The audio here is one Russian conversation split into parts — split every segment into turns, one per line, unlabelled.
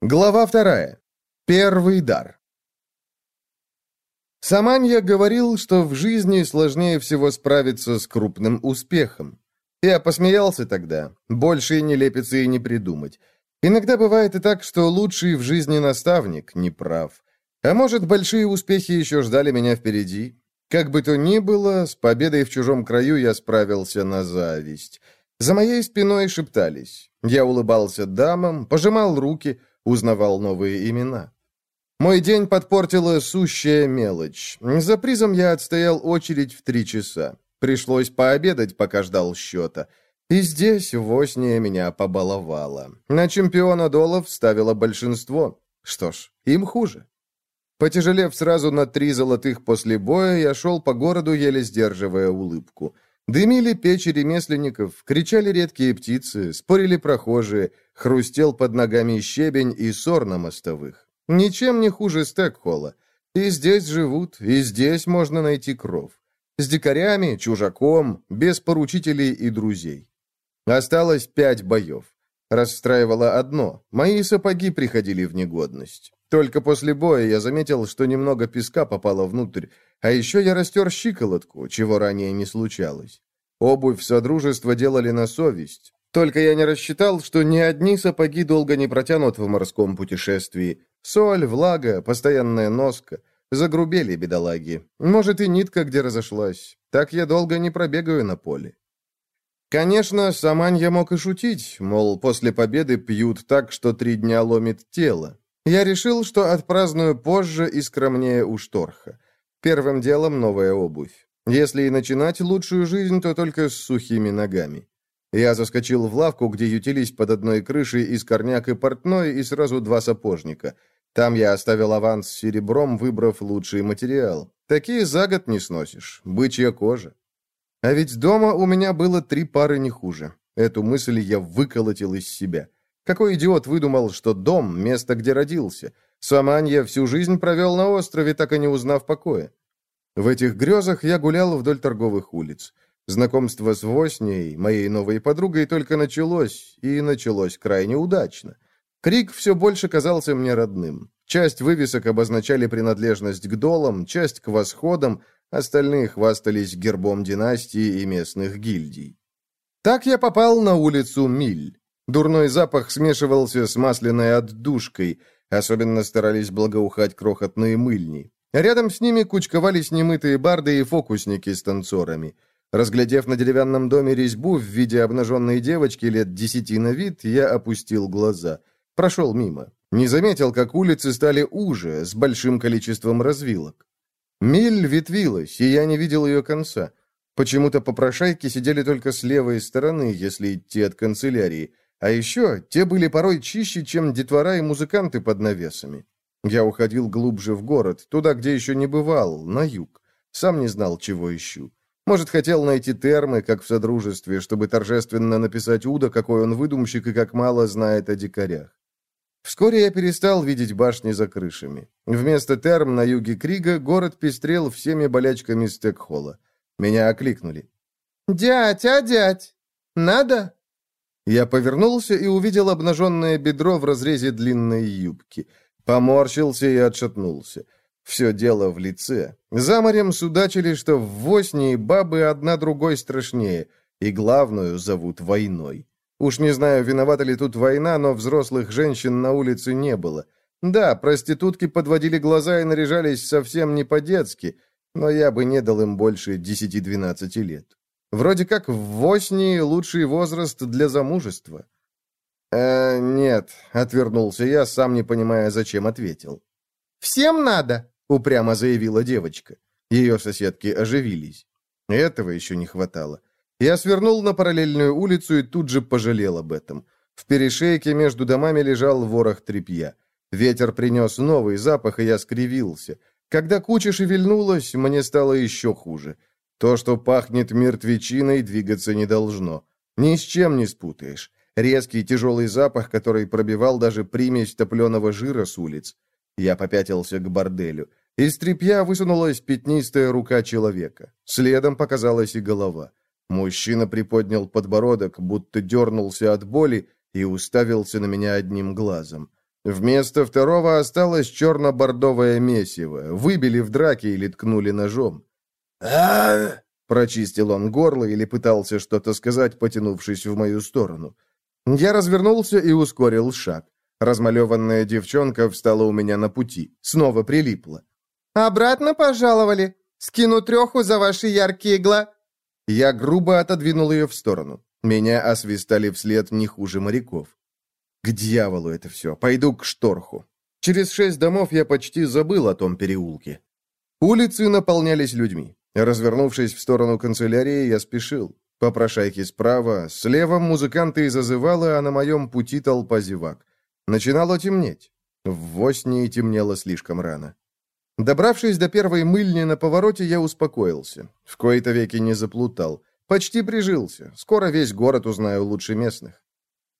Глава вторая. Первый дар. Саманья говорил, что в жизни сложнее всего справиться с крупным успехом. Я посмеялся тогда. Больше нелепицы и не придумать. Иногда бывает и так, что лучший в жизни наставник не прав. А может, большие успехи еще ждали меня впереди? Как бы то ни было, с победой в чужом краю я справился на зависть. За моей спиной шептались. Я улыбался дамам, пожимал руки, узнавал новые имена. Мой день подпортила сущая мелочь. За призом я отстоял очередь в три часа. Пришлось пообедать, пока ждал счета. И здесь Восния меня побаловала. На чемпиона доллов ставило большинство. Что ж, им хуже. Потяжелев сразу на три золотых после боя, я шел по городу, еле сдерживая улыбку. Дымили печи ремесленников, кричали редкие птицы, спорили прохожие, хрустел под ногами щебень и сор на мостовых. Ничем не хуже Стекхола. И здесь живут, и здесь можно найти кров. С дикарями, чужаком, без поручителей и друзей. Осталось пять боев. Расстраивало одно. Мои сапоги приходили в негодность. Только после боя я заметил, что немного песка попало внутрь, а еще я растер щиколотку, чего ранее не случалось. Обувь Содружества делали на совесть. Только я не рассчитал, что ни одни сапоги долго не протянут в морском путешествии. Соль, влага, постоянная носка. Загрубели бедолаги. Может, и нитка где разошлась. Так я долго не пробегаю на поле. Конечно, Саманья мог и шутить, мол, после победы пьют так, что три дня ломит тело. Я решил, что отпраздную позже и скромнее у Шторха. Первым делом новая обувь. Если и начинать лучшую жизнь, то только с сухими ногами. Я заскочил в лавку, где ютились под одной крышей из корняк и портной, и сразу два сапожника. Там я оставил аванс серебром, выбрав лучший материал. Такие за год не сносишь. Бычья кожа. А ведь дома у меня было три пары не хуже. Эту мысль я выколотил из себя. Какой идиот выдумал, что дом — место, где родился? Саманья всю жизнь провел на острове, так и не узнав покоя. В этих грезах я гулял вдоль торговых улиц. Знакомство с Восней, моей новой подругой, только началось, и началось крайне удачно. Крик все больше казался мне родным. Часть вывесок обозначали принадлежность к долам, часть к восходам, остальные хвастались гербом династии и местных гильдий. Так я попал на улицу Миль. Дурной запах смешивался с масляной отдушкой, особенно старались благоухать крохотные мыльни. Рядом с ними кучковались немытые барды и фокусники с танцорами. Разглядев на деревянном доме резьбу в виде обнаженной девочки лет десяти на вид, я опустил глаза. Прошел мимо. Не заметил, как улицы стали уже, с большим количеством развилок. Миль ветвилась, и я не видел ее конца. Почему-то попрошайки сидели только с левой стороны, если идти от канцелярии, а еще те были порой чище, чем детвора и музыканты под навесами. Я уходил глубже в город, туда, где еще не бывал, на юг. Сам не знал, чего ищу. Может, хотел найти термы, как в Содружестве, чтобы торжественно написать Уда, какой он выдумщик и как мало знает о дикарях. Вскоре я перестал видеть башни за крышами. Вместо терм на юге Крига город пестрел всеми болячками Стекхола. Меня окликнули.
«Дядь, а дядь, надо?»
Я повернулся и увидел обнаженное бедро в разрезе длинной юбки. Поморщился и отшатнулся. Все дело в лице. За морем судачили, что в Воснии бабы одна другой страшнее, и главную зовут войной. Уж не знаю, виновата ли тут война, но взрослых женщин на улице не было. Да, проститутки подводили глаза и наряжались совсем не по-детски, но я бы не дал им больше 10-12 лет. Вроде как в восьми лучший возраст для замужества. «Э, нет», — отвернулся я, сам не понимая, зачем ответил.
«Всем надо», — упрямо заявила девочка.
Ее соседки оживились. Этого еще не хватало. Я свернул на параллельную улицу и тут же пожалел об этом. В перешейке между домами лежал ворох тряпья. Ветер принес новый запах, и я скривился. Когда куча шевельнулась, мне стало еще хуже. То, что пахнет мертвечиной, двигаться не должно. Ни с чем не спутаешь. Резкий тяжелый запах, который пробивал даже примесь топленого жира с улиц. Я попятился к борделю. Из тряпья высунулась пятнистая рука человека. Следом показалась и голова. Мужчина приподнял подбородок, будто дернулся от боли, и уставился на меня одним глазом. Вместо второго осталось черно-бордовое месиво. Выбили в драке или ткнули ножом.
а
Прочистил он горло или пытался что-то сказать, потянувшись в мою сторону. Я развернулся и ускорил шаг. Размалеванная девчонка встала у меня на пути. Снова прилипла.
«Обратно пожаловали? Скину треху за ваши яркие гла...»
Я грубо отодвинул ее в сторону. Меня освистали вслед не хуже моряков. К дьяволу это все. Пойду к шторху. Через шесть домов я почти забыл о том переулке. Улицы наполнялись людьми. Развернувшись в сторону канцелярии, я спешил. Попрошайки справа, слева музыканты зазывалы, а на моем пути толпа зевак. Начинало темнеть. В Воснии темнело слишком рано. Добравшись до первой мыльни на повороте, я успокоился. В кои-то веки не заплутал. Почти прижился. Скоро весь город узнаю лучше местных.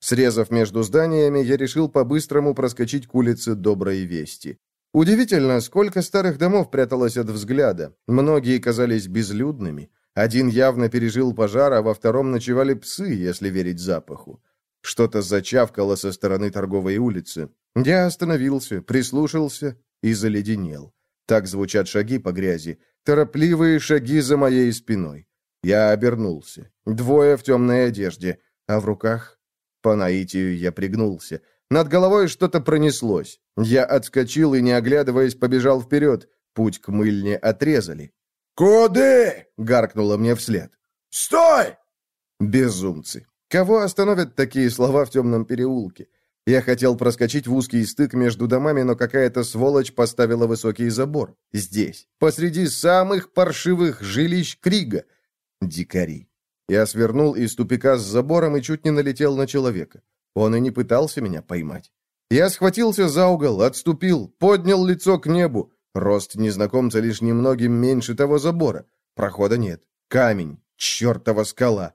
Срезав между зданиями, я решил по-быстрому проскочить к улице Доброй Вести. Удивительно, сколько старых домов пряталось от взгляда. Многие казались безлюдными. Один явно пережил пожар, а во втором ночевали псы, если верить запаху. Что-то зачавкало со стороны торговой улицы. Я остановился, прислушался и заледенел. Так звучат шаги по грязи. Торопливые шаги за моей спиной. Я обернулся. Двое в темной одежде, а в руках... По наитию я пригнулся. Над головой что-то пронеслось. Я отскочил и, не оглядываясь, побежал вперед. Путь к мыльне отрезали.
«Куды?»
— гаркнуло мне вслед.
«Стой!»
Безумцы. Кого остановят такие слова в темном переулке? Я хотел проскочить в узкий стык между домами, но какая-то сволочь поставила высокий забор. Здесь, посреди самых паршивых жилищ Крига. Дикари. Я свернул из тупика с забором и чуть не налетел на человека. Он и не пытался меня поймать. Я схватился за угол, отступил, поднял лицо к небу. Рост незнакомца лишь немногим меньше того забора. Прохода нет. Камень. Чертова скала.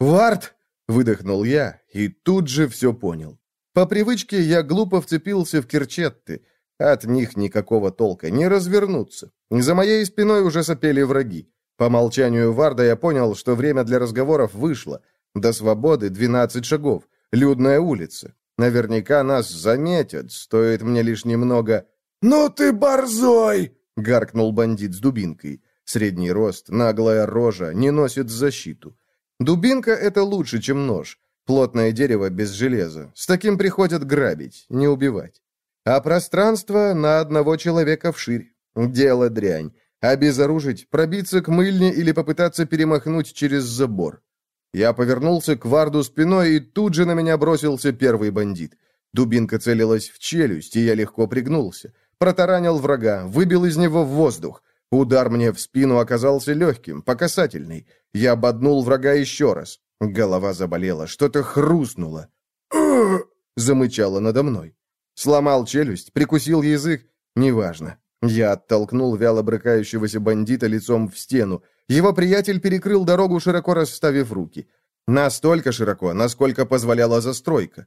«Вард!» — выдохнул я, и тут же все понял. По привычке я глупо вцепился в кирчетты. От них никакого толка, не развернуться. За моей спиной уже сопели враги. По молчанию Варда я понял, что время для разговоров вышло. До свободы 12 шагов. Людная улица. Наверняка нас заметят, стоит мне лишь немного...
«Ну ты борзой!»
— гаркнул бандит с дубинкой. Средний рост, наглая рожа, не носит защиту. Дубинка — это лучше, чем нож. Плотное дерево без железа. С таким приходят грабить, не убивать. А пространство на одного человека вширь. Дело дрянь. Обезоружить, пробиться к мыльне или попытаться перемахнуть через забор. Я повернулся к Варду спиной, и тут же на меня бросился первый бандит. Дубинка целилась в челюсть, и я легко пригнулся. Протаранил врага, выбил из него воздух. Удар мне в спину оказался легким, по касательной. Я ободнул врага еще раз. Голова заболела, что-то хрустнуло. замычало надо мной. Сломал челюсть, прикусил язык. Неважно. Я оттолкнул вяло брыкающегося бандита лицом в стену. Его приятель перекрыл дорогу, широко расставив руки. Настолько широко, насколько позволяла застройка.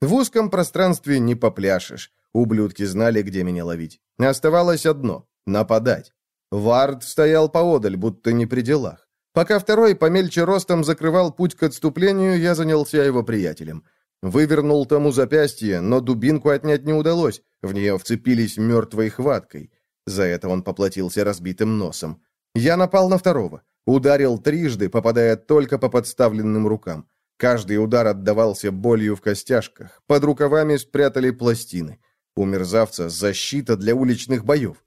В узком пространстве не попляшешь. Ублюдки знали, где меня ловить. Оставалось одно — нападать. Вард стоял поодаль, будто не при делах. Пока второй, помельче ростом, закрывал путь к отступлению, я занялся его приятелем. Вывернул тому запястье, но дубинку отнять не удалось. В нее вцепились мертвой хваткой. За это он поплатился разбитым носом. Я напал на второго. Ударил трижды, попадая только по подставленным рукам. Каждый удар отдавался болью в костяшках. Под рукавами спрятали пластины. У мерзавца защита для уличных боев.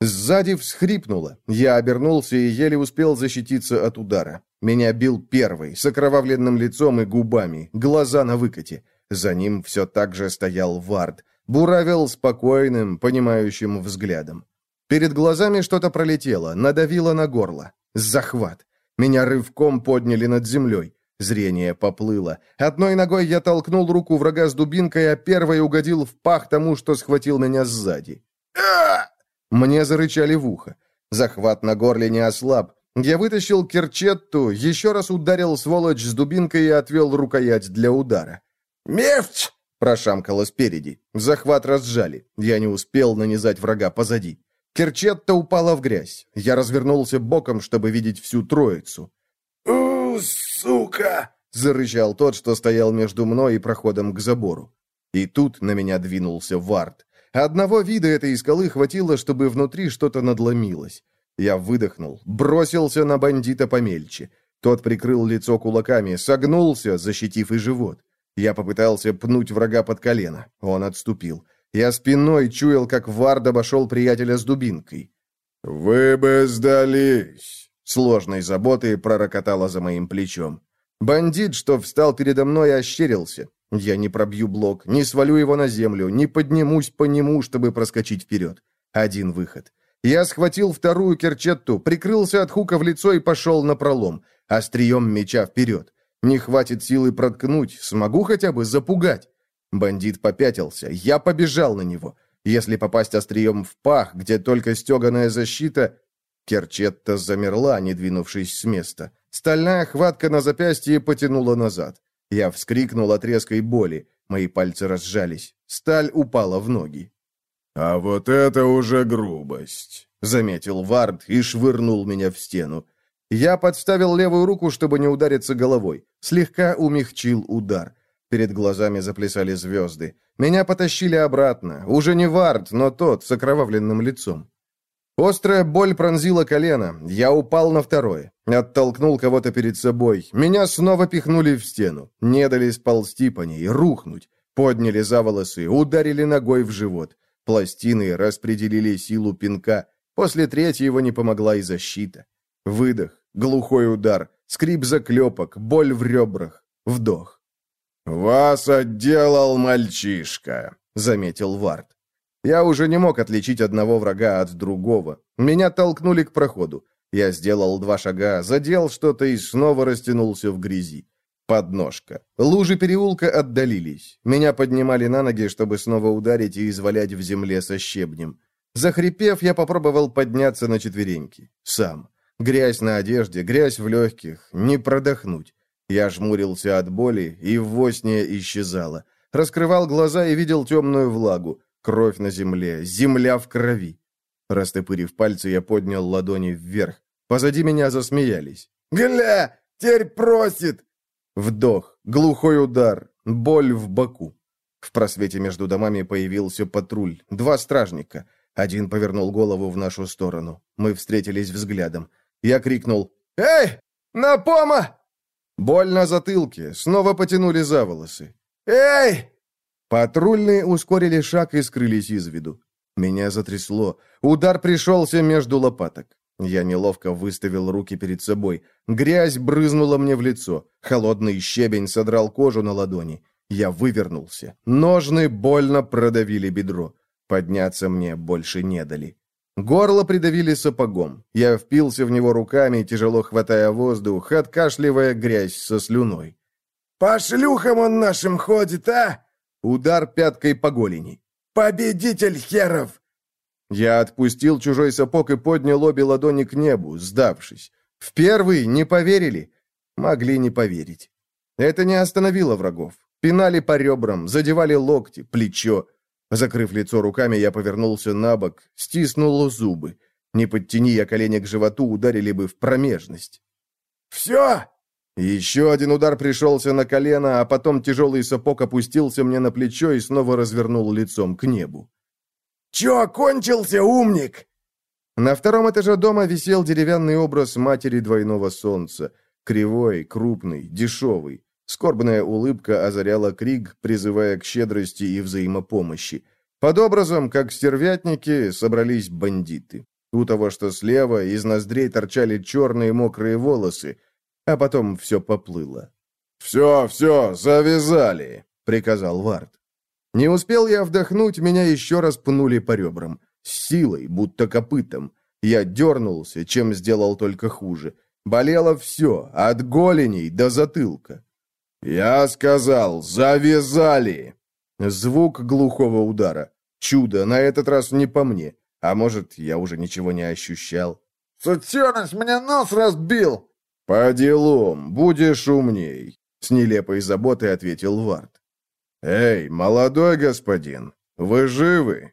Сзади всхрипнуло. Я обернулся и еле успел защититься от удара. Меня бил первый, с окровавленным лицом и губами, глаза на выкате. За ним все так же стоял Вард. Буравил спокойным, понимающим взглядом. Перед глазами что-то пролетело, надавило на горло. Захват. Меня рывком подняли над землей. Зрение поплыло. Одной ногой я толкнул руку врага с дубинкой, а первой угодил в пах тому, что схватил меня сзади. Мне зарычали в ухо. Захват на горле не ослаб. Я вытащил керчетту, еще раз ударил сволочь с дубинкой и отвел рукоять для удара.
«Мефть!»
— прошамкало спереди. Захват разжали. Я не успел нанизать врага позади. Керчетта упала в грязь. Я развернулся боком, чтобы видеть всю троицу.
«У, сука!»
— зарычал тот, что стоял между мной и проходом к забору. И тут на меня двинулся Вард. Одного вида этой скалы хватило, чтобы внутри что-то надломилось. Я выдохнул, бросился на бандита помельче. Тот прикрыл лицо кулаками, согнулся, защитив и живот. Я попытался пнуть врага под колено. Он отступил. Я спиной чуял, как Вард обошел приятеля с дубинкой. «Вы бы сдались!» Сложной заботой пророкотала за моим плечом. Бандит, что встал передо мной, ощерился. Я не пробью блок, не свалю его на землю, не поднимусь по нему, чтобы проскочить вперед. Один выход. Я схватил вторую керчетту, прикрылся от хука в лицо и пошел на пролом, острием меча вперед. Не хватит силы проткнуть, смогу хотя бы запугать. Бандит попятился, я побежал на него. Если попасть острием в пах, где только стеганая защита... Керчетта замерла, не двинувшись с места. Стальная хватка на запястье потянула назад. Я вскрикнул от резкой боли. Мои пальцы разжались. Сталь упала в ноги. «А вот это уже грубость», — заметил Вард и швырнул меня в стену. Я подставил левую руку, чтобы не удариться головой. Слегка умягчил удар. Перед глазами заплясали звезды. Меня потащили обратно. Уже не Вард, но тот, с окровавленным лицом. Острая боль пронзила колено. Я упал на второе. Оттолкнул кого-то перед собой. Меня снова пихнули в стену. Не дали сползти по ней, рухнуть. Подняли за волосы, ударили ногой в живот. Пластины распределили силу пинка. После третьего не помогла и защита. Выдох, глухой удар, скрип заклепок, боль в ребрах, вдох. «Вас отделал мальчишка», — заметил Вард. Я уже не мог отличить одного врага от другого. Меня толкнули к проходу. Я сделал два шага, задел что-то и снова растянулся в грязи. Подножка. Лужи переулка отдалились. Меня поднимали на ноги, чтобы снова ударить и извалять в земле со щебнем. Захрипев, я попробовал подняться на четвереньки. Сам. Грязь на одежде, грязь в легких. Не продохнуть. Я жмурился от боли, и ввосня исчезала. Раскрывал глаза и видел темную влагу. Кровь на земле, земля в крови. Растопырив пальцы, я поднял ладони вверх. Позади меня засмеялись. «Гля! Теперь просит!» Вдох, глухой удар, боль в боку. В просвете между домами появился патруль. Два стражника. Один повернул голову в нашу сторону. Мы встретились взглядом. Я крикнул «Эй! На пома!» Боль на затылке. Снова потянули за волосы. «Эй!» Патрульные ускорили шаг и скрылись из виду. Меня затрясло. Удар пришелся между лопаток. Я неловко выставил руки перед собой. Грязь брызнула мне в лицо. Холодный щебень содрал кожу на ладони. Я вывернулся. Ножны больно продавили бедро. Подняться мне больше не дали. Горло придавили сапогом. Я впился в него руками, тяжело хватая воздух, откашливая грязь со слюной. «По шлюхам он нашим ходит, а?» Удар пяткой по голени. «Победитель херов! Я отпустил чужой сапог и поднял обе ладони к небу, сдавшись. В первый не поверили. Могли не поверить. Это не остановило врагов. Пинали по ребрам, задевали локти, плечо. Закрыв лицо руками, я повернулся на бок, стиснул зубы. Не подтяни я колени к животу, ударили бы в промежность. «Все!» Еще один удар пришелся на колено, а потом тяжелый сапог опустился мне на плечо и снова развернул лицом к небу. «Че, кончился, умник?» На втором этаже дома висел деревянный образ матери двойного солнца. Кривой, крупный, дешевый. Скорбная улыбка озаряла Криг, призывая к щедрости и взаимопомощи. Под образом, как стервятники, собрались бандиты. У того, что слева, из ноздрей торчали черные мокрые волосы, а потом все поплыло. «Все, все, завязали!» — приказал Вард. Не успел я вдохнуть, меня еще раз пнули по ребрам. С силой, будто копытом. Я дернулся, чем сделал только хуже. Болело все, от голеней до затылка. «Я сказал, завязали!» Звук глухого удара. Чудо, на этот раз не по мне. А может, я уже ничего не ощущал.
«Сутеныш мне нос разбил!»
«По делам, будешь умней», — с нелепой заботой ответил Вард. «Эй, молодой господин, вы живы?»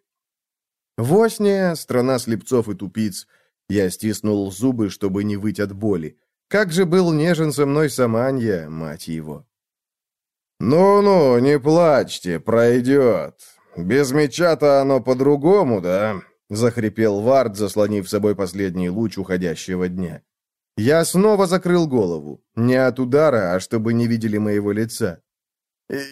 Восния, страна слепцов и тупиц. Я стиснул зубы, чтобы не выть от боли. Как же был нежен со мной Саманья, мать его. «Ну-ну, не плачьте, пройдет. Без меча-то оно по-другому, да?» — захрипел Вард, заслонив собой последний луч уходящего дня. Я снова закрыл голову. Не от удара, а чтобы не видели моего лица.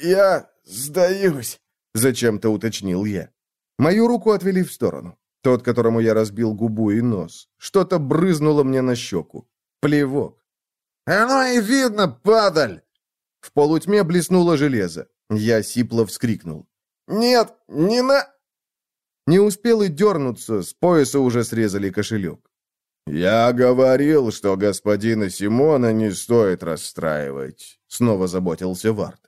«Я сдаюсь», — зачем-то уточнил я.
Мою руку отвели в сторону. Тот, которому я разбил губу и нос. Что-то брызнуло мне на щеку. Плевок.
«Оно и видно, падаль!»
В полутьме блеснуло железо. Я сипло вскрикнул.
«Нет, не на...»
Не успел и дернуться, с пояса уже срезали кошелек. «Я говорил, что господина Симона не стоит расстраивать», — снова заботился Вард.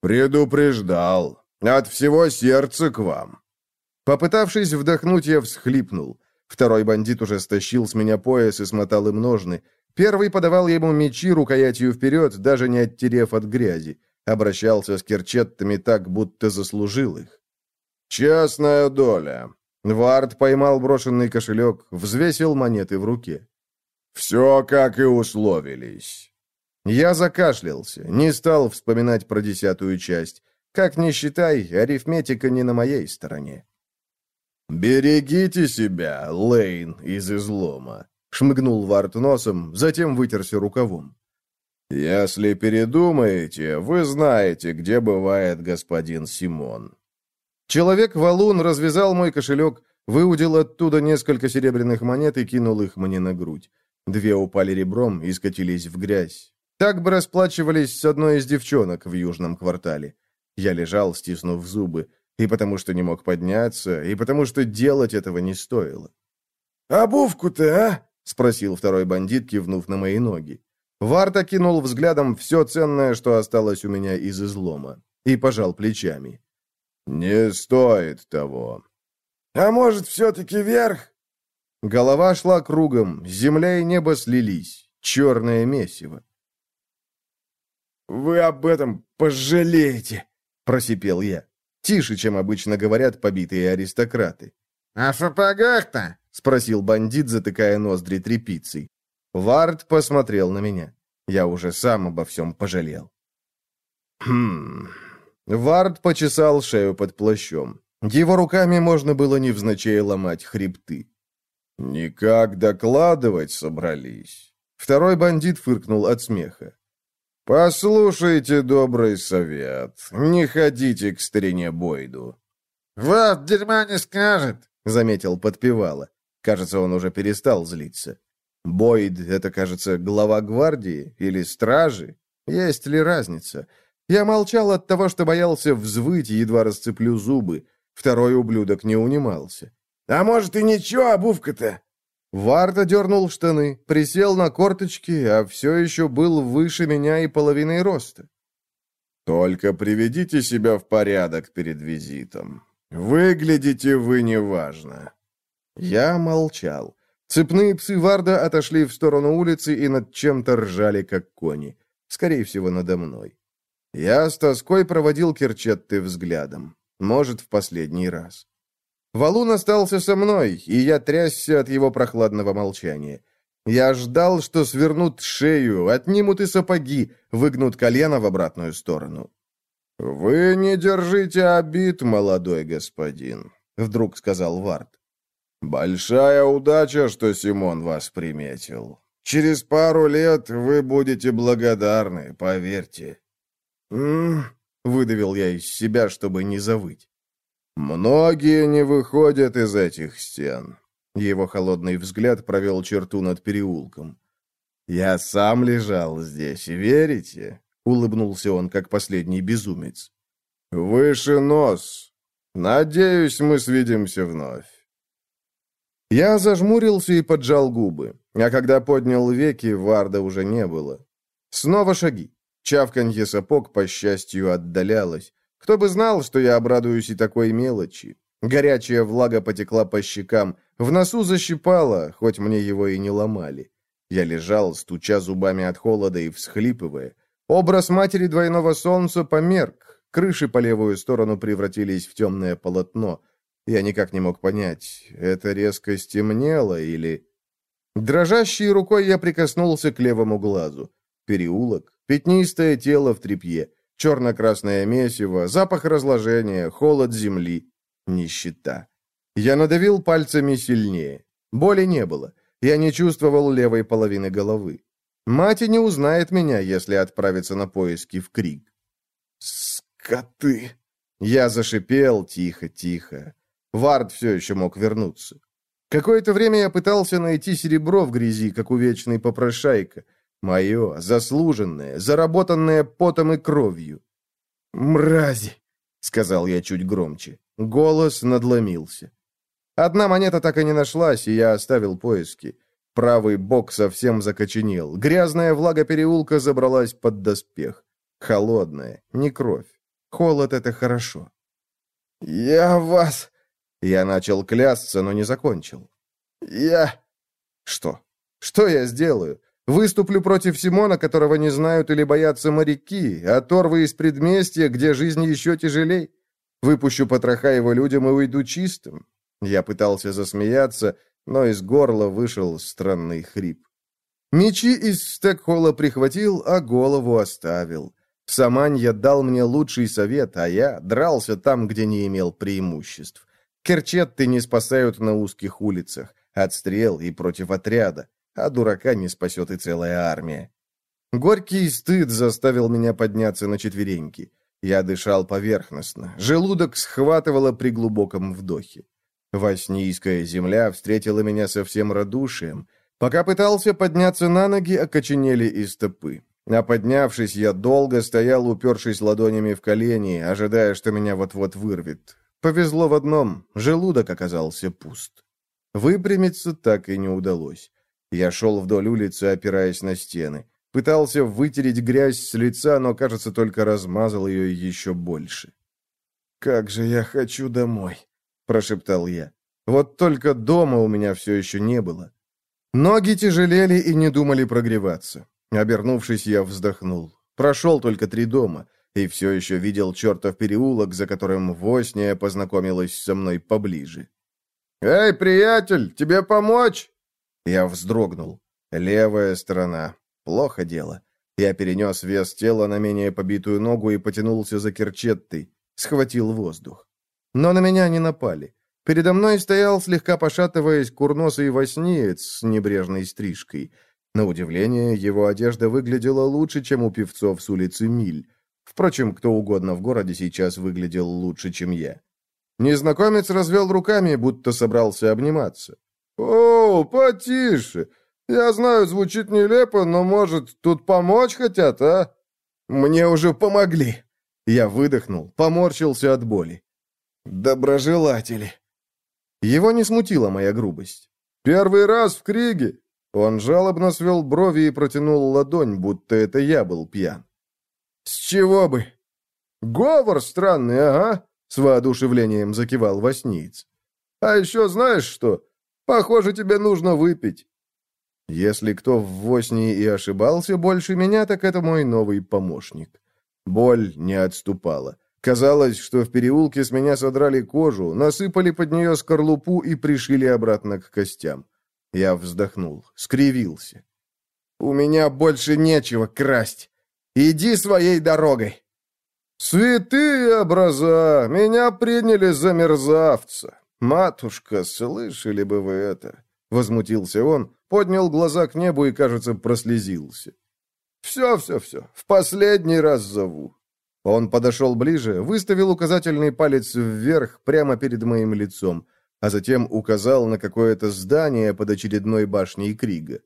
«Предупреждал. От всего сердца к вам». Попытавшись вдохнуть, я всхлипнул. Второй бандит уже стащил с меня пояс и смотал им ножны. Первый подавал ему мечи рукоятью вперед, даже не оттерев от грязи. Обращался с керчеттами так, будто заслужил их. «Честная доля». Вард поймал брошенный кошелек, взвесил монеты в руке. «Все, как и условились». Я закашлялся, не стал вспоминать про десятую часть. Как ни считай, арифметика не на моей стороне. «Берегите себя, Лейн из излома», — шмыгнул Вард носом, затем вытерся рукавом. «Если передумаете, вы знаете, где бывает господин Симон». Человек-валун развязал мой кошелек, выудил оттуда несколько серебряных монет и кинул их мне на грудь. Две упали ребром и скатились в грязь. Так бы расплачивались с одной из девчонок в южном квартале. Я лежал, стиснув зубы, и потому что не мог подняться, и потому что делать этого не стоило.
«Обувку-то, а?»
— спросил второй бандит, кивнув на мои ноги. Варта кинул взглядом все ценное, что осталось у меня из излома, и пожал плечами. «Не стоит того».
«А может, все-таки вверх?»
Голова шла кругом, земля и небо слились, черное месиво.
«Вы об этом пожалеете!» — просипел я.
Тише, чем обычно говорят побитые аристократы.
«А в сапогах-то?»
— спросил бандит, затыкая ноздри тряпицей. Вард посмотрел на меня. Я уже сам обо всем пожалел. Хм... Вард почесал шею под плащом. Его руками можно было невзначай ломать хребты. «Никак докладывать собрались». Второй бандит фыркнул от смеха. «Послушайте добрый совет. Не ходите к старине Бойду».
«Вот дерьма не скажет», — заметил подпевала.
Кажется, он уже перестал злиться. Бойд — это, кажется, глава гвардии или стражи? Есть ли разница? Я молчал от того, что боялся взвыть, едва расцеплю зубы. Второй ублюдок не унимался.
«А может, и ничего, обувка-то?»
Варта дернул штаны, присел на корточки, а все еще был выше меня и половиной роста. «Только приведите себя в порядок перед визитом. Выглядите вы неважно». Я молчал. Цепные псы Варда отошли в сторону улицы и над чем-то ржали, как кони. Скорее всего, надо мной. Я с тоской проводил Керчетты взглядом. Может, в последний раз. Валун остался со мной, и я трясся от его прохладного молчания. Я ждал, что свернут шею, отнимут и сапоги, выгнут колено в обратную сторону. «Вы не держите обид, молодой господин», — вдруг сказал Вард. «Большая удача, что Симон вас приметил. Через пару лет вы будете благодарны, поверьте». «М-м-м», выдавил я из себя, чтобы не завыть. «Многие не выходят из этих стен». Его холодный взгляд провел черту над переулком. «Я сам лежал здесь, верите?» — улыбнулся он, как последний безумец. «Выше нос. Надеюсь, мы свидимся вновь». Я зажмурился и поджал губы, а когда поднял веки, Варда уже не было. Снова шаги. Чавканье сапог, по счастью, отдалялось. Кто бы знал, что я обрадуюсь и такой мелочи. Горячая влага потекла по щекам, в носу защипало, хоть мне его и не ломали. Я лежал, стуча зубами от холода и всхлипывая. Образ матери двойного солнца померк, крыши по левую сторону превратились в темное полотно — я никак не мог понять, это резко стемнело или... Дрожащей рукой я прикоснулся к левому глазу. Переулок, пятнистое тело в тряпье. черно-красное месиво, запах разложения, холод земли, нищета. Я надавил пальцами сильнее. Боли не было. Я не чувствовал левой половины головы. Мать не узнает меня, если отправиться на поиски в Криг. «Скоты!» Я зашипел тихо-тихо. Вард все еще мог вернуться. Какое-то время я пытался найти серебро в грязи, как у вечной попрошайка. Мое, заслуженное, заработанное потом и кровью. «Мрази!» — сказал я чуть громче. Голос надломился. Одна монета так и не нашлась, и я оставил поиски. Правый бок совсем закоченел. Грязная влага переулка забралась под доспех. Холодная, не кровь. Холод — это хорошо. «Я вас...» Я начал клясться, но не закончил. «Я...» «Что? Что я сделаю? Выступлю против Симона, которого не знают или боятся моряки, оторвы из предместья, где жизнь еще тяжелей? Выпущу потроха его людям и уйду чистым?» Я пытался засмеяться, но из горла вышел странный хрип. Мечи из стекхола прихватил, а голову оставил. Саманья дал мне лучший совет, а я дрался там, где не имел преимуществ. Керчетты не спасают на узких улицах, отстрел и против отряда, а дурака не спасет и целая армия. Горький стыд заставил меня подняться на четвереньки. Я дышал поверхностно, желудок схватывало при глубоком вдохе. Воснийская земля встретила меня со всем радушием. Пока пытался подняться на ноги, окоченели и стопы. А поднявшись, я долго стоял, упершись ладонями в колени, ожидая, что меня вот-вот вырвет. Повезло в одном, желудок оказался пуст. Выпрямиться так и не удалось. Я шел вдоль улицы, опираясь на стены. Пытался вытереть грязь с лица, но, кажется, только размазал ее еще больше. «Как же я хочу домой!» — прошептал я. «Вот только дома у меня все еще не было». Ноги тяжелели и не думали прогреваться. Обернувшись, я вздохнул. Прошел только три дома и все еще видел чертов переулок, за которым Восния познакомилась со мной поближе. «Эй, приятель, тебе помочь?» Я вздрогнул. Левая сторона. Плохо дело. Я перенес вес тела на менее побитую ногу и потянулся за керчеттой. Схватил воздух. Но на меня не напали. Передо мной стоял, слегка пошатываясь, курносый воснеец с небрежной стрижкой. На удивление, его одежда выглядела лучше, чем у певцов с улицы Миль. Впрочем, кто угодно в городе сейчас выглядел лучше, чем я. Незнакомец развел руками, будто собрался обниматься. «О, потише! Я знаю, звучит нелепо, но, может, тут помочь хотят, а?» «Мне уже помогли!» Я выдохнул, поморщился от боли. «Доброжелатели!» Его не смутила моя грубость. «Первый раз в Криге!» Он жалобно свел брови и протянул ладонь, будто это я был пьян. «С чего бы?» «Говор странный, ага», — с воодушевлением закивал Васниц. «А еще знаешь что? Похоже, тебе нужно выпить». Если кто в Воснии и ошибался больше меня, так это мой новый помощник. Боль не отступала. Казалось, что в переулке с меня содрали кожу, насыпали под нее скорлупу и пришили обратно к костям. Я вздохнул, скривился. «У меня больше нечего красть. Иди своей дорогой!» «Святые образа! Меня приняли за мерзавца! Матушка, слышали бы вы это?» Возмутился он, поднял глаза к небу и, кажется, прослезился. «Все, все, все, в последний раз зову». Он подошел ближе, выставил указательный палец вверх прямо перед моим лицом, а затем указал на какое-то здание под очередной башней Крига.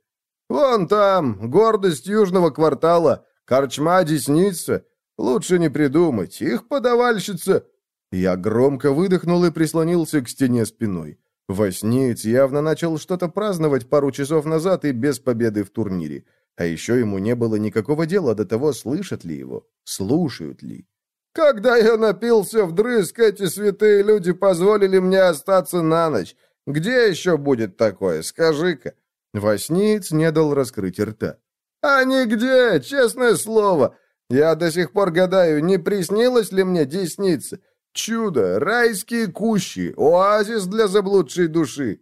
«Вон там, гордость южного квартала, Корчма десница. Лучше не придумать. Их подавальщица...» Я громко выдохнул и прислонился к стене спиной. Воснеец явно начал что-то праздновать пару часов назад и без победы в турнире. А еще ему не было никакого дела до того, слышат ли его, слушают ли. «Когда я напился вдрызг, эти святые люди позволили мне остаться на ночь. Где еще будет такое, скажи-ка?» Воснеец не дал раскрыть рта. «А нигде, честное слово. Я до сих пор гадаю, не приснилось ли мне десница? Чудо, райские кущи, оазис для заблудшей души».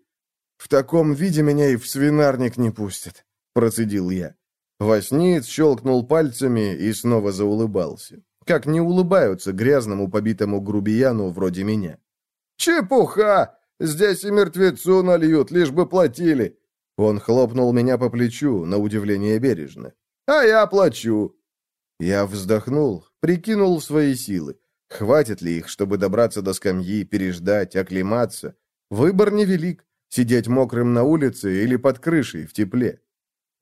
«В таком виде меня и в свинарник не пустят», — процедил я. Восниц щелкнул пальцами и снова заулыбался. как не улыбаются грязному побитому грубияну вроде меня.
«Чепуха! Здесь и мертвецу нальют, лишь бы платили!»
Он хлопнул меня по плечу, на удивление бережно.
«А я плачу!»
Я вздохнул, прикинул свои силы. Хватит ли их, чтобы добраться до скамьи, переждать, оклематься? Выбор невелик. Сидеть мокрым на улице или под крышей в тепле.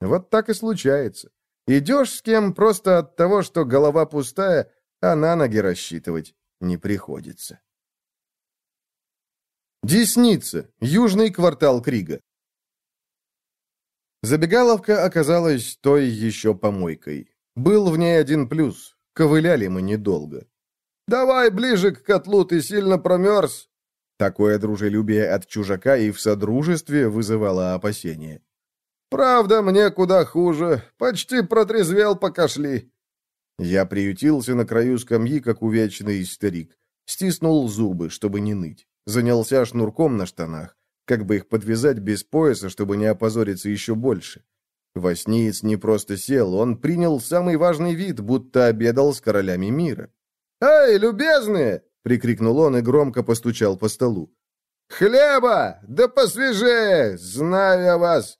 Вот так и случается. Идешь с кем просто от того, что голова пустая, а на ноги рассчитывать не приходится. Десница. Южный квартал Крига. Забегаловка оказалась той еще помойкой. Был в ней один плюс. Ковыляли мы недолго.
«Давай ближе к котлу, ты сильно промерз!»
Такое дружелюбие от чужака и в содружестве вызывало опасения.
«Правда, мне куда хуже. Почти протрезвел, пока шли».
Я приютился на краю скамьи, как увечный старик. Стиснул зубы, чтобы не ныть. Занялся шнурком на штанах. Как бы их подвязать без пояса, чтобы не опозориться еще больше. Воснеец не просто сел, он принял самый важный вид, будто обедал с королями мира.
«Эй, любезные!»
— прикрикнул он и громко постучал по столу.
«Хлеба! Да посвежее! Знаю я вас!»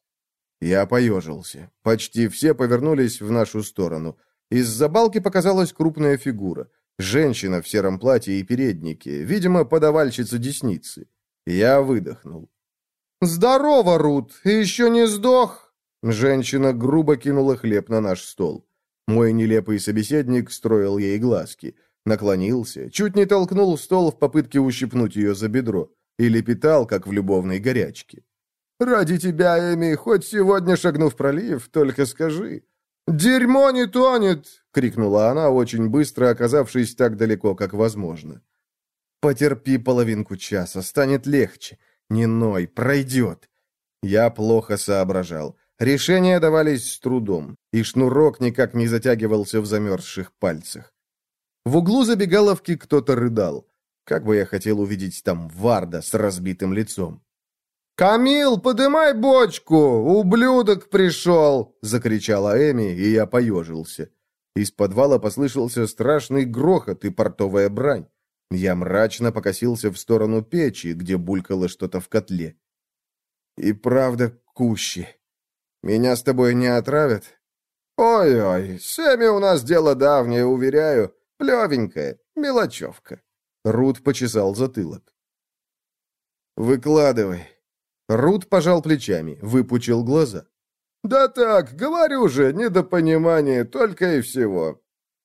Я поежился. Почти все повернулись в нашу сторону. Из-за балки показалась крупная фигура. Женщина в сером платье и переднике, видимо, подавальщица десницы. Я выдохнул.
«Здорово, Рут! Еще не сдох?»
Женщина грубо кинула хлеб на наш стол. Мой нелепый собеседник строил ей глазки. Наклонился, чуть не толкнул стол в попытке ущипнуть ее за бедро. Или питал, как в любовной горячке.
«Ради тебя, Эми, хоть сегодня шагну в пролив, только скажи».
«Дерьмо не тонет!»
— крикнула она, очень быстро оказавшись так далеко, как возможно. «Потерпи половинку часа, станет легче. Не ной, пройдет». Я плохо соображал. Решения давались с трудом, и шнурок никак не затягивался в замерзших пальцах. В углу забегаловки кто-то рыдал. Как бы я хотел увидеть там Варда с разбитым лицом.
«Камил, подымай бочку! Ублюдок пришел!»
— закричала Эми, и я поежился. Из подвала послышался страшный грохот и портовая брань. Я мрачно покосился в сторону печи, где булькало что-то в котле. «И правда, кущи. Меня с тобой не отравят?»
«Ой-ой, с Эми у нас дело давнее, уверяю. Плевенькая, мелочевка.
Рут почесал затылок. «Выкладывай». Рут пожал плечами, выпучил глаза.
«Да так, говорю же, недопонимание, только и всего».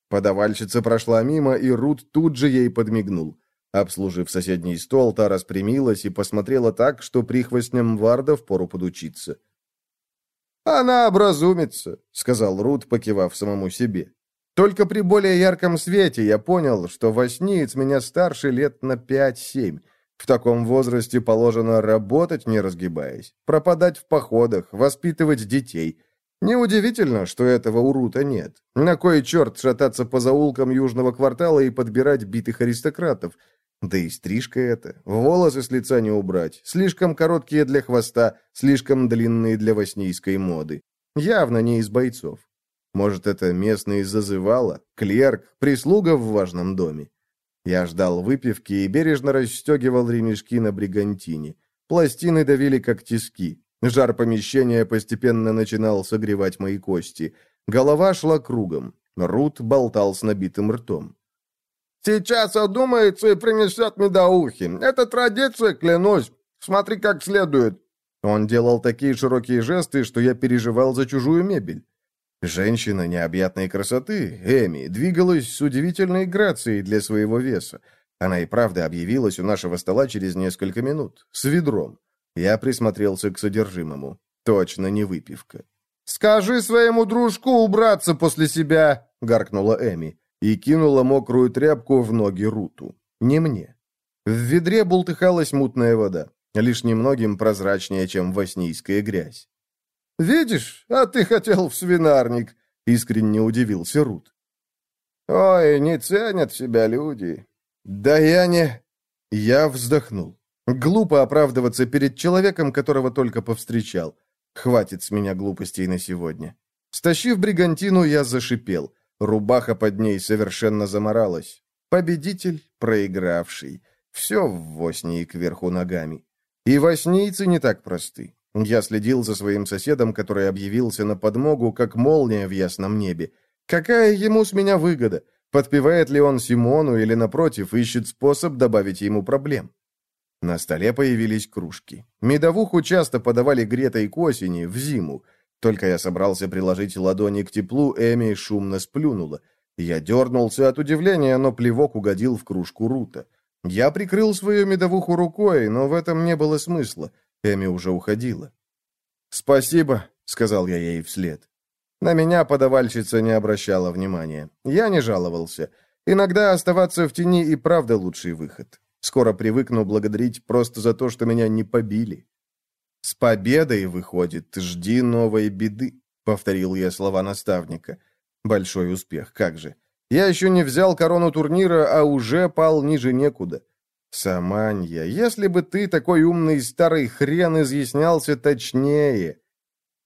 Подавальщица прошла мимо, и Рут тут же ей подмигнул. Обслужив соседний стол, та распрямилась и посмотрела так, что прихвостням Варда впору подучиться.
«Она образумится», — сказал
Рут, покивав самому себе. Только при более ярком свете я понял, что восниец меня старше лет на пять-семь. В таком возрасте положено работать, не разгибаясь, пропадать в походах, воспитывать детей. Неудивительно, что этого у Рута нет. На кой черт шататься по заулкам южного квартала и подбирать битых аристократов? Да и стрижка это. Волосы с лица не убрать. Слишком короткие для хвоста, слишком длинные для воснийской моды. Явно не из бойцов. Может, это местные зазывало, клерк, прислуга в важном доме. Я ждал выпивки и бережно расстегивал ремешки на бригантине. Пластины давили, как тиски. Жар помещения постепенно начинал согревать мои кости. Голова шла кругом. Рут болтал с набитым ртом.
«Сейчас одумается и принесет медоухи. Это традиция, клянусь. Смотри, как следует».
Он делал такие широкие жесты, что я переживал за чужую мебель. Женщина необъятной красоты, Эми, двигалась с удивительной грацией для своего веса. Она и правда объявилась у нашего стола через несколько минут, с ведром. Я присмотрелся к содержимому. Точно не выпивка.
«Скажи своему дружку убраться после себя!» — гаркнула Эми
и кинула мокрую тряпку в ноги Руту. Не мне. В ведре бултыхалась мутная вода, лишь немногим прозрачнее, чем воснийская грязь.
«Видишь, а ты хотел в свинарник», — искренне удивился Рут. «Ой, не ценят себя люди».
«Да я не...» Я вздохнул. Глупо оправдываться перед человеком, которого только повстречал. Хватит с меня глупостей на сегодня. Стащив бригантину, я зашипел. Рубаха под ней совершенно заморалась. Победитель, проигравший. Все в Воснии кверху ногами. И воснийцы не так просты. Я следил за своим соседом, который объявился на подмогу, как молния в ясном небе. Какая ему с меня выгода? Подпевает ли он Симону или, напротив, ищет способ добавить ему проблем? На столе появились кружки. Медовуху часто подавали гретой к осени, в зиму. Только я собрался приложить ладони к теплу, Эми шумно сплюнула. Я дернулся от удивления, но плевок угодил в кружку Рута. Я прикрыл свою медовуху рукой, но в этом не было смысла. Эми уже уходила. «Спасибо», — сказал я ей вслед. На меня подавальщица не обращала внимания. Я не жаловался. Иногда оставаться в тени и правда лучший выход. Скоро привыкну благодарить просто за то, что меня не побили. «С победой, выходит, жди новой беды», — повторил я слова наставника. «Большой успех, как же. Я еще не взял корону турнира, а уже пал ниже некуда. Саманья, если бы ты, такой умный старый хрен, изъяснялся точнее...»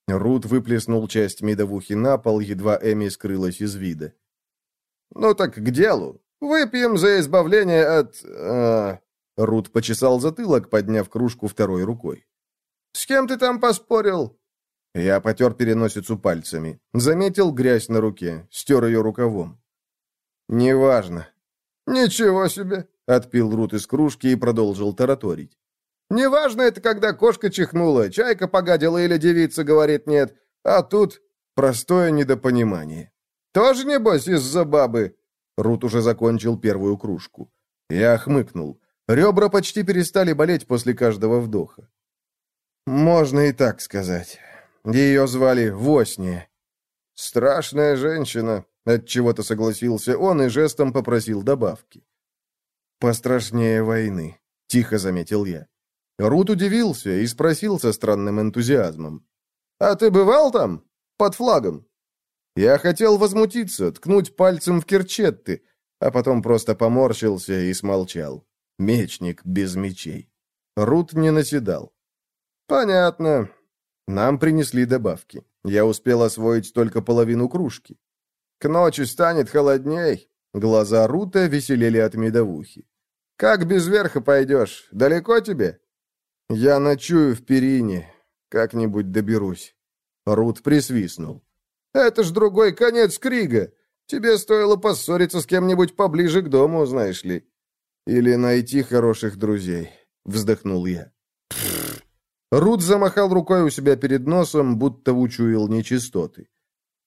Рут выплеснул часть медовухи на пол, едва Эми скрылась из вида. «Ну так к делу. Выпьем за избавление от...» э... Рут почесал затылок, подняв кружку второй рукой. «С кем ты там поспорил?» Я потер переносицу пальцами. Заметил грязь на руке, стер ее рукавом. «Неважно». «Ничего себе!» — отпил Рут из кружки и продолжил тараторить. Неважно это, когда кошка чихнула, чайка погадила или девица говорит нет, а тут простое недопонимание. Тоже, небось, из-за бабы?» Рут уже закончил первую кружку. Я хмыкнул. Ребра почти перестали болеть после каждого вдоха. «Можно и так сказать. Ее звали Восния». «Страшная женщина», — отчего-то согласился он и жестом попросил добавки. «Пострашнее войны», — тихо заметил я. Рут удивился и спросил со странным энтузиазмом. «А ты бывал там? Под флагом?» Я хотел возмутиться, ткнуть пальцем в Керчетты, а потом просто поморщился и смолчал. Мечник без мечей. Рут не наседал. «Понятно. Нам принесли добавки. Я успел освоить только половину кружки. К ночи станет холодней». Глаза Рута веселели от медовухи. «Как без верха пойдешь? Далеко тебе?» «Я ночую в Перине. Как-нибудь доберусь». Рут присвистнул. «Это ж другой конец Крига. Тебе стоило поссориться с кем-нибудь поближе к дому, знаешь ли. Или найти хороших друзей», — вздохнул я. Рут замахал рукой у себя перед носом, будто учуял нечистоты.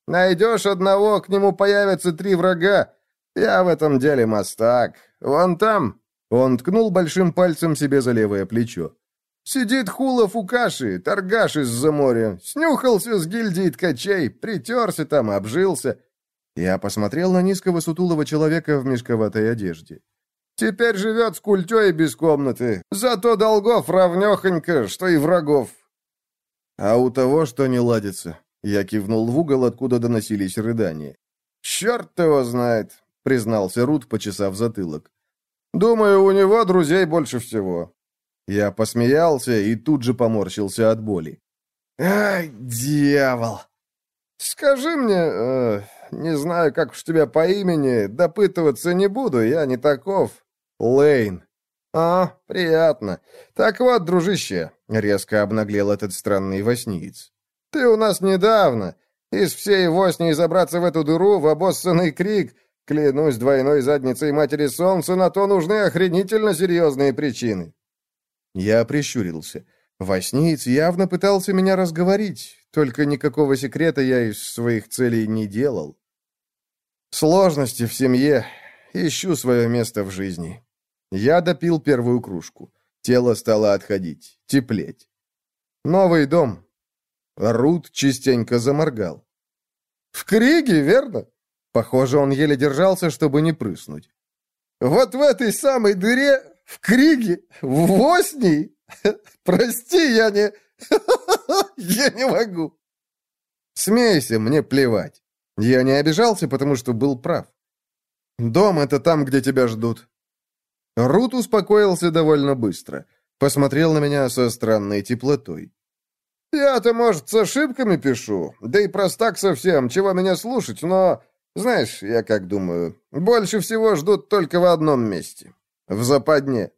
«Найдешь одного, к нему появятся три врага. Я в этом деле мастак. Вон там...» Он ткнул большим пальцем себе за левое плечо. Сидит хула Фукаши, торгаш из-за моря. Снюхался с гильдии ткачей, притерся там, обжился. Я посмотрел на низкого сутулого человека в мешковатой одежде. Теперь живет с культей без комнаты. Зато долгов равнехонько, что и врагов. А у того, что не ладится. Я кивнул в угол, откуда доносились рыдания. «Черт его знает», — признался Рут, почесав затылок. «Думаю, у него друзей больше всего. Я посмеялся и тут же поморщился от боли. «Ай, дьявол!» «Скажи мне, э, не знаю, как уж тебя по имени, допытываться не буду, я не таков. Лейн». «А, приятно. Так вот, дружище», — резко обнаглел этот странный восниец. «Ты у нас недавно. Из всей восни забраться в эту дыру, в обоссанный крик, клянусь двойной задницей матери солнца, на то нужны охренительно серьезные причины. Я прищурился. Восниц явно пытался меня разговорить, только никакого секрета я из своих целей не делал. Сложности в семье. Ищу свое место в жизни. Я допил первую кружку. Тело стало отходить, теплеть. Новый дом. Рут частенько заморгал. «В Криге, верно?» Похоже, он еле держался, чтобы не прыснуть. «Вот в этой самой дыре в Криге? В Воснии? Прости, я не... Я не могу. Смейся, мне плевать. Я не обижался, потому что был прав. Дом — это там, где тебя ждут. Рут успокоился довольно быстро. Посмотрел на меня со странной теплотой. «Я-то, может, с ошибками пишу, да и простак совсем, чего меня слушать, но
Знаешь, я как думаю, больше всего ждут только в одном месте. В западне».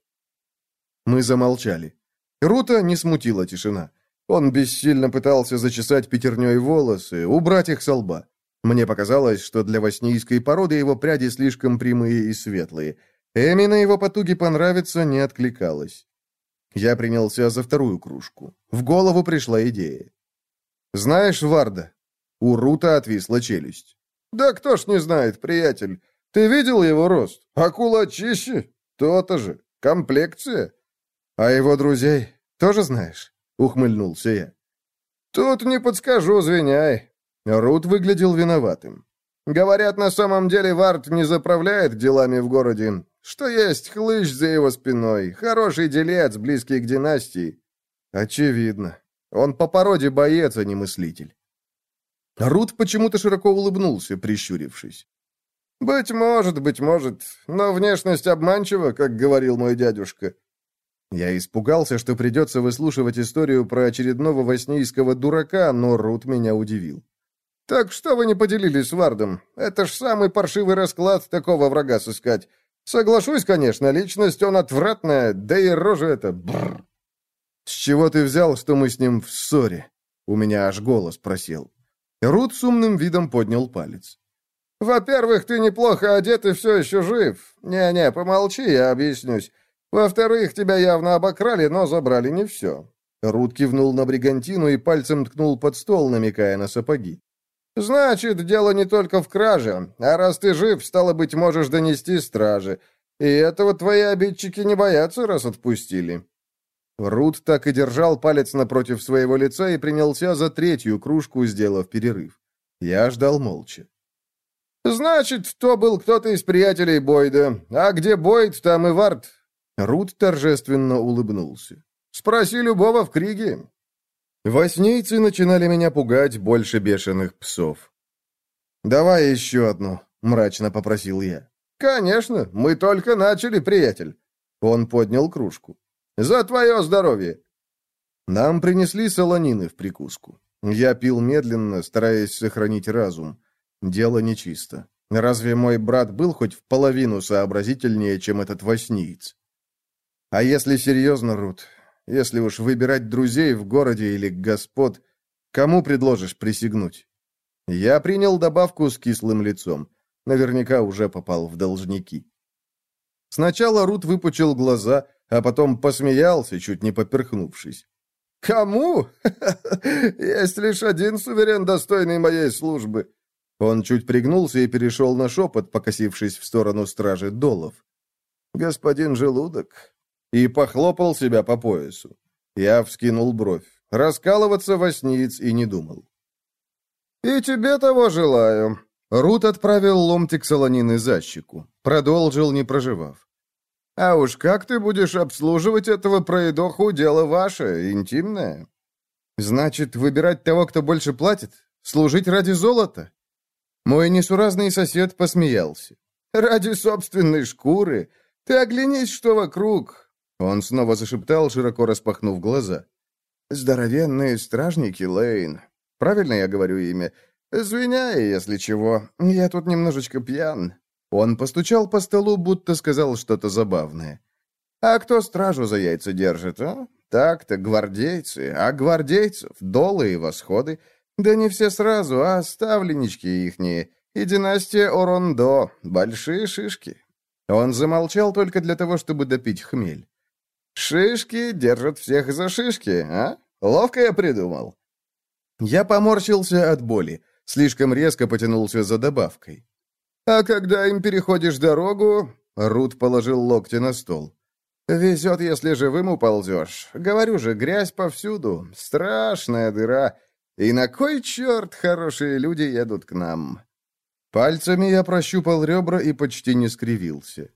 Мы замолчали. Рута не смутила тишина. Он бессильно пытался зачесать пятерней волосы, убрать их со лба. Мне показалось, что для воснийской породы его пряди слишком прямые и светлые. Эми на его потуги понравится не откликалась. Я принялся за вторую кружку. В голову пришла идея. «Знаешь Варда?» У Рута отвисла челюсть.
«Да кто ж не знает, приятель. Ты видел его рост? А кулачище? То-то же. Комплекция.
А его друзей тоже знаешь?» Ухмыльнулся я.
«Тут не подскажу, звеняй».
Рут выглядел виноватым.
«Говорят, на самом деле Вард не заправляет делами в городе. Что есть хлыщ за его спиной, хороший делец, близкий к династии».
«Очевидно. Он по породе боец, а не мыслитель». Рут почему-то широко улыбнулся, прищурившись.
«Быть может, быть может, но внешность обманчива, как говорил мой дядюшка».
Я испугался, что придется выслушивать историю про очередного воснийского дурака, но Рут меня удивил.
«Так что вы не поделились с Вардом? Это ж самый паршивый расклад такого врага сыскать. Соглашусь, конечно, личность он отвратная, да и рожа это бррр.
С чего ты взял, что мы с ним в ссоре? У меня аж голос просел. Рут с умным видом поднял палец.
«Во-первых, ты неплохо одет и все еще жив. Не-не, помолчи, я объяснюсь. Во-вторых, тебя явно обокрали, но забрали не все».
Рут кивнул на бригантину и пальцем ткнул под стол, намекая на сапоги.
«Значит, дело не только в краже, а раз ты жив, стало быть, можешь донести страже. И этого твои обидчики не боятся, раз отпустили».
Рут так и держал палец напротив своего лица и принялся за третью кружку, сделав перерыв. Я ждал молча.
«Значит, то был кто-то из приятелей Бойда. А где Бойд, там и Вард».
Рут торжественно улыбнулся.
«Спроси любого в Криге».
Воснейцы начинали меня пугать больше бешеных псов. «Давай еще одну», — мрачно попросил я.
«Конечно, мы только начали, приятель».
Он поднял кружку.
«За твое здоровье!»
Нам принесли солонины в прикуску. Я пил медленно, стараясь сохранить разум. Дело нечисто. Разве мой брат был хоть в половину сообразительнее, чем этот восниец? А если серьезно, Рут, если уж выбирать друзей в городе или господ, кому предложишь присягнуть? Я принял добавку с кислым лицом. Наверняка уже попал в должники. Сначала Рут выпучил глаза, а потом посмеялся, чуть не поперхнувшись.
«Кому? Есть лишь один суверен, достойный моей службы».
Он чуть пригнулся и перешел на шепот, покосившись в сторону стражи Долов. «Господин Желудок». И похлопал себя по поясу. Я вскинул бровь. Раскалываться во сниц и не думал.
«И тебе того желаю».
Рут отправил ломтик солонины за щеку. Продолжил, не проживав.
А уж как ты будешь обслуживать этого проедоху, дело ваше, интимное.
Значит, выбирать того, кто больше платит? Служить ради золота? Мой несуразный сосед посмеялся.
Ради собственной шкуры. Ты оглянись, что вокруг.
Он снова зашептал, широко распахнув глаза.
Здоровенные стражники, Лейн. Правильно я говорю имя? Извиняй, если чего. Я тут немножечко пьян.
Он постучал по столу, будто сказал что-то забавное.
«А кто стражу за яйца держит, а? Так-то, гвардейцы. А гвардейцев, долы и восходы. Да не все сразу, а ставленнички ихние. И династия Орондо. Большие шишки».
Он замолчал только для того, чтобы допить хмель.
«Шишки держат всех за шишки, а? Ловко я придумал».
Я поморщился от боли, слишком резко потянулся за добавкой.
А когда им переходишь дорогу...» Рут положил локти на стол. «Везет, если живым уползешь. Говорю же, грязь повсюду. Страшная дыра. И на кой черт хорошие люди едут к нам?»
Пальцами я прощупал ребра и почти не скривился.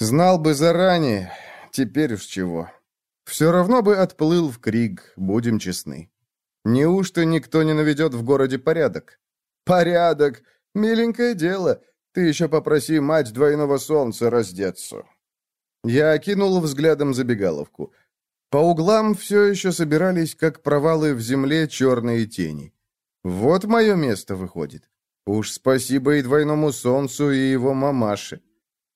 Знал бы заранее, теперь уж чего. Все равно бы отплыл в Криг, будем честны. Неужто никто не наведет в городе порядок?
Порядок! «Миленькое дело. Ты еще попроси мать двойного солнца раздеться».
Я окинул взглядом забегаловку. По углам все еще собирались, как провалы в земле, черные тени. Вот мое место выходит. Уж спасибо и двойному солнцу, и его мамаше.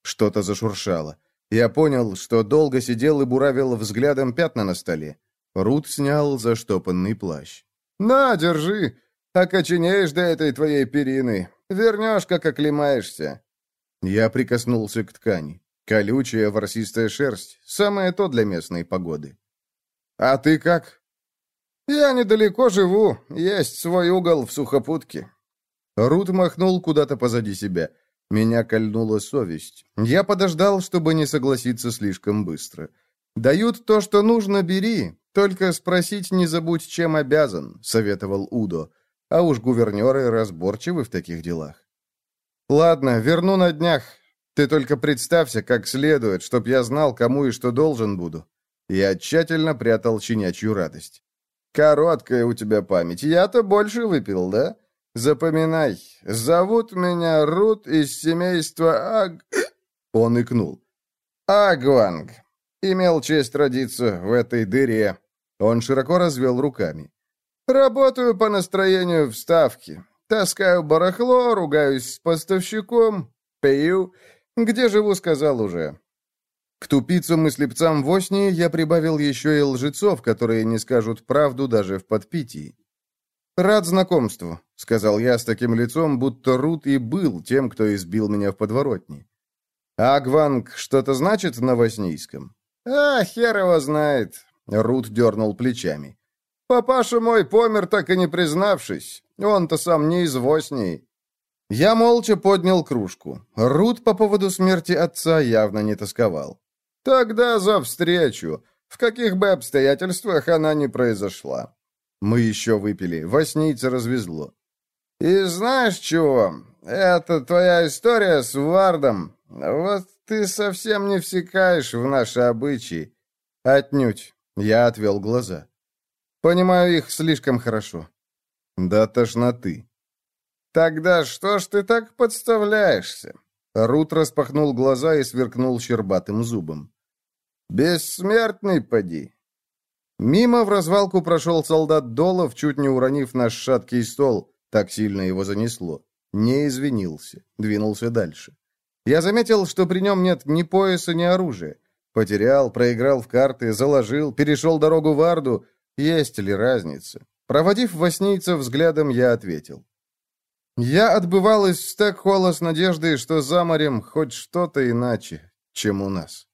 Что-то зашуршало. Я понял, что долго сидел и буравил взглядом пятна на столе. Рут снял заштопанный плащ.
«На, держи! Окоченеешь до этой твоей перины. Вернешь, как оклемаешься».
Я прикоснулся к ткани. Колючая ворсистая шерсть. Самое то для местной погоды.
«А ты как?» «Я недалеко живу. Есть свой угол в сухопутке».
Рут махнул куда-то позади себя. Меня кольнула совесть. Я подождал, чтобы не согласиться слишком быстро. «Дают то, что нужно, бери. Только спросить не забудь, чем обязан», — советовал Удо. А уж гувернеры разборчивы в таких делах. «Ладно, верну на днях. Ты только представься как следует, чтоб я знал, кому и что должен буду». Я тщательно прятал щенячью радость.
«Короткая у тебя память. Я-то больше выпил, да? Запоминай. Зовут меня Рут из семейства Аг...»
Он икнул.
«Агванг. Имел честь родиться в этой дыре».
Он широко развел руками.
«Работаю по настроению вставки. Таскаю барахло, ругаюсь с поставщиком, пью. Где живу, сказал уже.
К тупицам и слепцам в Оснии я прибавил еще и лжецов, которые не скажут правду даже в подпитии. «Рад знакомству», — сказал я с таким лицом, будто Рут и был тем, кто избил меня в подворотне. «Агванг что-то значит на воснийском?»
«А, хер его знает», — Рут дернул плечами. «Папаша мой помер, так и не признавшись. Он-то сам не из Воснии».
Я молча поднял кружку. Рут по поводу смерти отца явно не тосковал.
«Тогда за встречу, в каких бы обстоятельствах она не произошла».
Мы еще выпили, воснийца развезло.
«И знаешь чего? Это твоя история с Вардом. Вот ты совсем не всекаешь в наши обычаи».
«Отнюдь». Я отвел глаза. «Понимаю их слишком хорошо». «Да тошноты».
«Тогда что ж ты так подставляешься?»
Рут распахнул глаза и сверкнул щербатым зубом.
«Бессмертный, поди!»
Мимо в развалку прошел солдат Долов, чуть не уронив наш шаткий стол, так сильно его занесло. Не извинился, двинулся дальше. Я заметил, что при нем нет ни пояса, ни оружия. Потерял, проиграл в карты, заложил, перешел дорогу в Арду. Есть ли разница? Проводив воснийца взглядом, я ответил. Я отбывал из Стекхола с надеждой, что за морем хоть что-то иначе, чем у нас.